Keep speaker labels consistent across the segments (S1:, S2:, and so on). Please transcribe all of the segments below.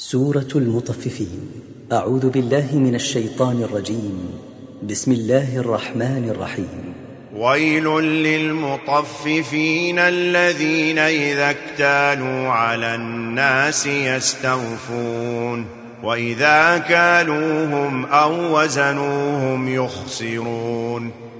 S1: سورة المطففين. أعوذ بالله من الشيطان الرجيم. بسم الله الرحمن الرحيم.
S2: ويل للمطففين الذين إذا اكتالوا على الناس يستوفون. وإذا كالوهم أو وزنوهم يخسرون.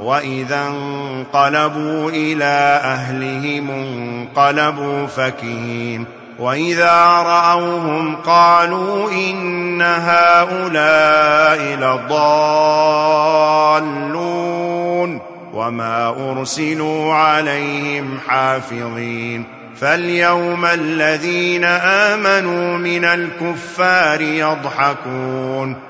S2: وَإِذَا انقلبوا إِلَى أَهْلِهِمْ انقلبوا فَكِهِينَ وَإِذَا رَأَوْهُمْ قَالُوا إِنَّ هَؤُلَاءِ لَضَالُّونَ وَمَا أُرْسِلُوا عَلَيْهِمْ حَافِظِينَ فَالْيَوْمَ الَّذِينَ آمَنُوا مِنَ الْكُفَّارِ يَضْحَكُونَ